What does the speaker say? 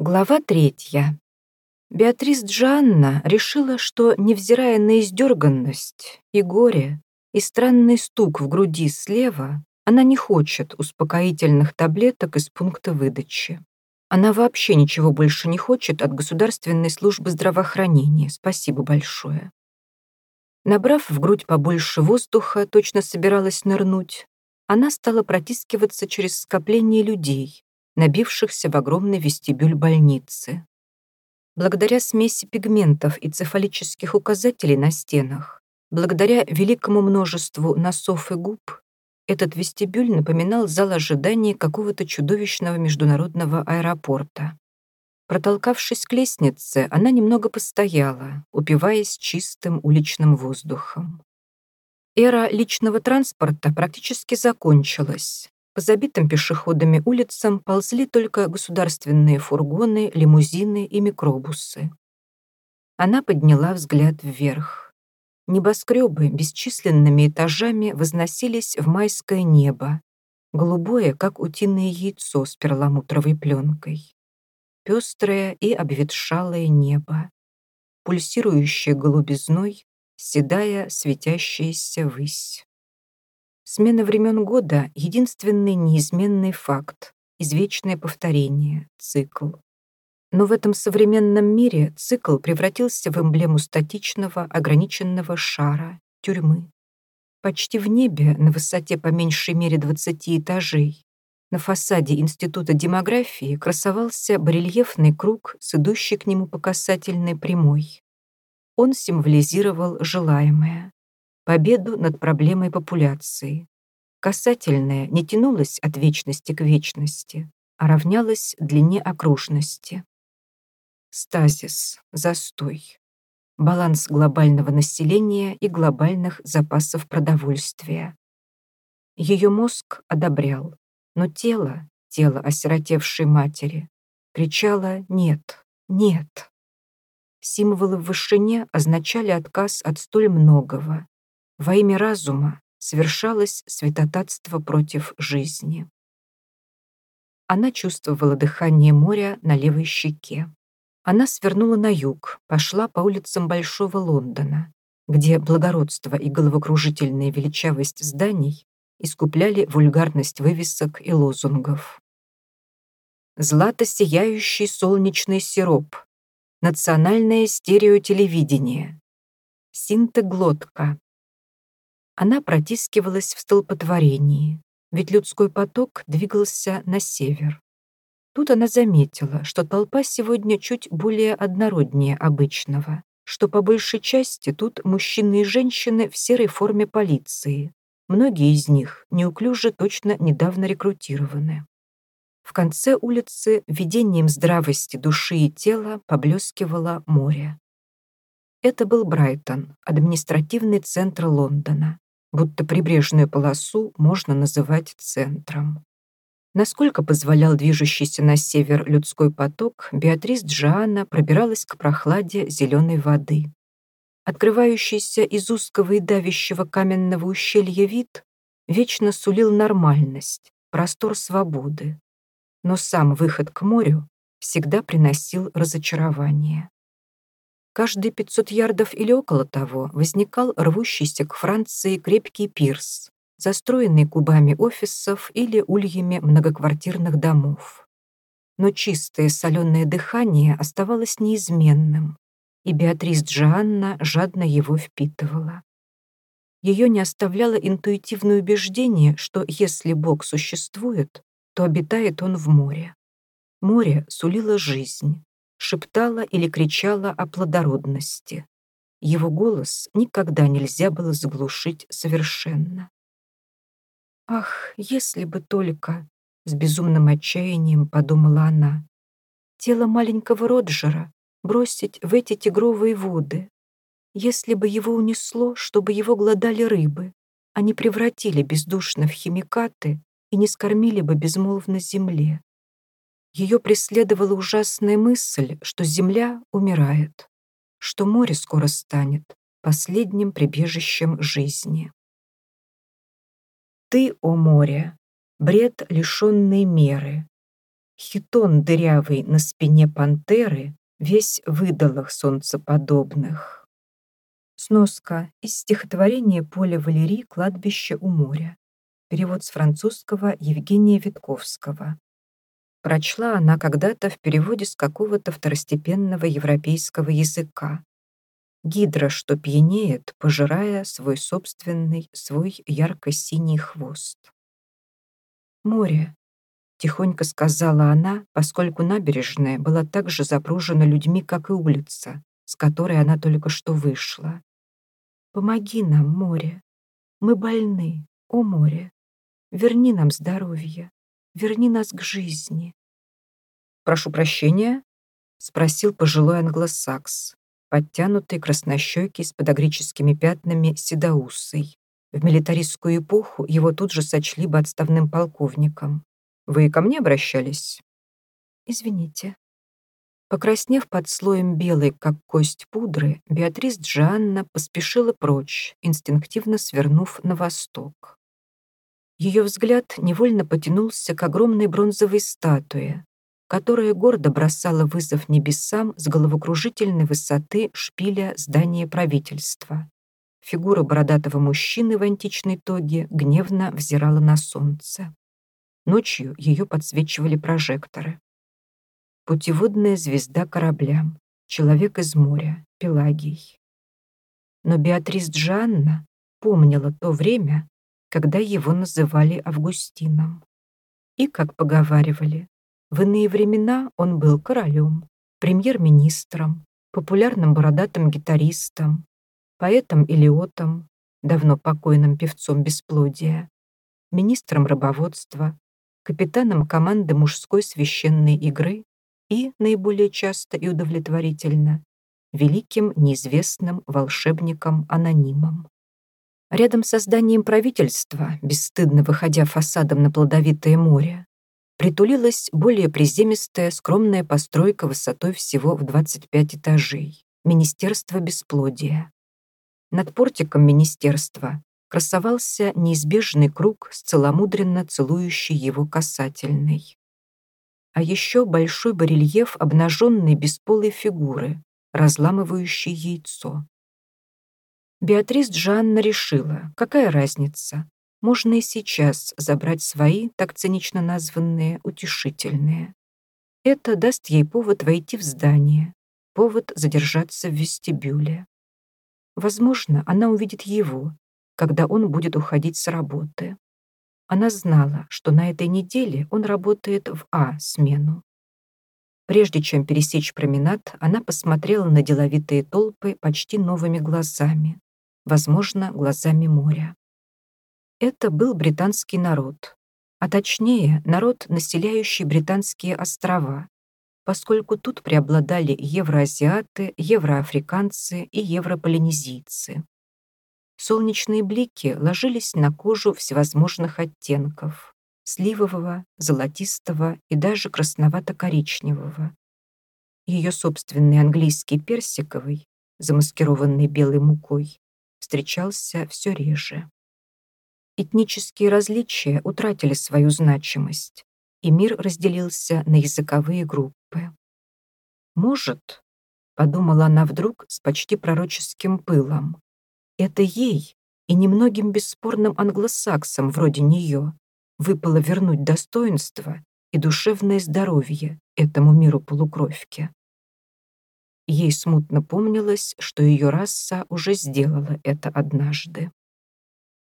Глава третья. Беатрис Джанна решила, что, невзирая на издерганность и горе, и странный стук в груди слева, она не хочет успокоительных таблеток из пункта выдачи. Она вообще ничего больше не хочет от Государственной службы здравоохранения. Спасибо большое. Набрав в грудь побольше воздуха, точно собиралась нырнуть, она стала протискиваться через скопление людей, набившихся в огромный вестибюль больницы. Благодаря смеси пигментов и цефалических указателей на стенах, благодаря великому множеству носов и губ, этот вестибюль напоминал зал ожидания какого-то чудовищного международного аэропорта. Протолкавшись к лестнице, она немного постояла, упиваясь чистым уличным воздухом. Эра личного транспорта практически закончилась, по забитым пешеходами улицам ползли только государственные фургоны, лимузины и микробусы. Она подняла взгляд вверх. Небоскребы бесчисленными этажами возносились в майское небо, голубое, как утиное яйцо с перламутровой пленкой. Пестрое и обветшалое небо, пульсирующее голубизной, седая, светящаяся высь. Смена времен года — единственный неизменный факт, извечное повторение, цикл. Но в этом современном мире цикл превратился в эмблему статичного, ограниченного шара, тюрьмы. Почти в небе, на высоте по меньшей мере 20 этажей, на фасаде Института демографии красовался барельефный круг с идущей к нему по касательной прямой. Он символизировал желаемое победу над проблемой популяции. Касательная не тянулась от вечности к вечности, а равнялась длине окружности. Стазис, застой, баланс глобального населения и глобальных запасов продовольствия. Ее мозг одобрял, но тело, тело осиротевшей матери, кричало «нет, нет». Символы в вышине означали отказ от столь многого, во имя разума совершалось святотатство против жизни. Она чувствовала дыхание моря на левой щеке. Она свернула на юг, пошла по улицам Большого Лондона, где благородство и головокружительная величавость зданий искупляли вульгарность вывесок и лозунгов. Злато-сияющий солнечный сироп, национальное стереотелевидение, синтеглотка, она протискивалась в столпотворении, ведь людской поток двигался на север. Тут она заметила, что толпа сегодня чуть более однороднее обычного, что по большей части тут мужчины и женщины в серой форме полиции. Многие из них неуклюже точно недавно рекрутированы. В конце улицы видением здравости души и тела поблескивало море. Это был Брайтон, административный центр Лондона будто прибрежную полосу можно называть центром. Насколько позволял движущийся на север людской поток, Беатрис Джоанна пробиралась к прохладе зеленой воды. Открывающийся из узкого и давящего каменного ущелья вид вечно сулил нормальность, простор свободы. Но сам выход к морю всегда приносил разочарование. Каждые 500 ярдов или около того возникал рвущийся к Франции крепкий пирс, застроенный кубами офисов или ульями многоквартирных домов. Но чистое соленое дыхание оставалось неизменным, и Беатрис Джоанна жадно его впитывала. Ее не оставляло интуитивное убеждение, что если Бог существует, то обитает он в море. Море сулило жизнь, шептала или кричала о плодородности. Его голос никогда нельзя было заглушить совершенно. «Ах, если бы только...» — с безумным отчаянием подумала она. «Тело маленького Роджера бросить в эти тигровые воды. Если бы его унесло, чтобы его глодали рыбы, они превратили бездушно в химикаты и не скормили бы безмолвно земле. Ее преследовала ужасная мысль, что Земля умирает, что море скоро станет последним прибежищем жизни. Ты, о море, бред лишенной меры, Хитон дырявый на спине пантеры, весь в идолах солнцеподобных. Сноска из стихотворения Поля Валерий «Кладбище у моря». Перевод с французского Евгения Витковского. Прочла она когда-то в переводе с какого-то второстепенного европейского языка. Гидра, что пьянеет, пожирая свой собственный, свой ярко-синий хвост. Море, Тихонько сказала она, поскольку набережная была так же запружена людьми, как и улица, с которой она только что вышла. «Помоги нам, море. Мы больны, о море. Верни нам здоровье. Верни нас к жизни». «Прошу прощения?» — спросил пожилой англосакс, подтянутый краснощекий с подогрическими пятнами седоусой. В милитаристскую эпоху его тут же сочли бы отставным полковником. Вы ко мне обращались?» «Извините». Покраснев под слоем белой, как кость пудры, Беатрис Джанна поспешила прочь, инстинктивно свернув на восток. Ее взгляд невольно потянулся к огромной бронзовой статуе, которая гордо бросала вызов небесам с головокружительной высоты шпиля здания правительства. Фигура бородатого мужчины в античной тоге гневно взирала на солнце. Ночью ее подсвечивали прожекторы. Путеводная звезда корабля, человек из моря, Пелагий. Но Беатрис Джанна помнила то время, когда его называли Августином. И, как поговаривали, в иные времена он был королем, премьер-министром, популярным бородатым гитаристом, поэтом-илиотом, давно покойным певцом бесплодия, министром рыбоводства, капитаном команды мужской священной игры и, наиболее часто и удовлетворительно, великим неизвестным волшебником-анонимом. Рядом с зданием правительства, бесстыдно выходя фасадом на плодовитое море, притулилась более приземистая скромная постройка высотой всего в 25 этажей — Министерство бесплодия. Над портиком министерства красовался неизбежный круг с целомудренно целующей его касательной. А еще большой барельеф обнаженной бесполой фигуры, разламывающей яйцо. Беатрис Джанна решила, какая разница, можно и сейчас забрать свои, так цинично названные, утешительные. Это даст ей повод войти в здание, повод задержаться в вестибюле. Возможно, она увидит его, когда он будет уходить с работы. Она знала, что на этой неделе он работает в А-смену. Прежде чем пересечь променад, она посмотрела на деловитые толпы почти новыми глазами, возможно, глазами моря. Это был британский народ, а точнее, народ, населяющий британские острова, поскольку тут преобладали евроазиаты, евроафриканцы и европолинезийцы. Солнечные блики ложились на кожу всевозможных оттенков — сливового, золотистого и даже красновато-коричневого. Ее собственный английский персиковый, замаскированный белой мукой, встречался все реже. Этнические различия утратили свою значимость, и мир разделился на языковые группы. «Может», — подумала она вдруг с почти пророческим пылом, это ей и немногим бесспорным англосаксам вроде нее выпало вернуть достоинство и душевное здоровье этому миру полукровки. Ей смутно помнилось, что ее раса уже сделала это однажды.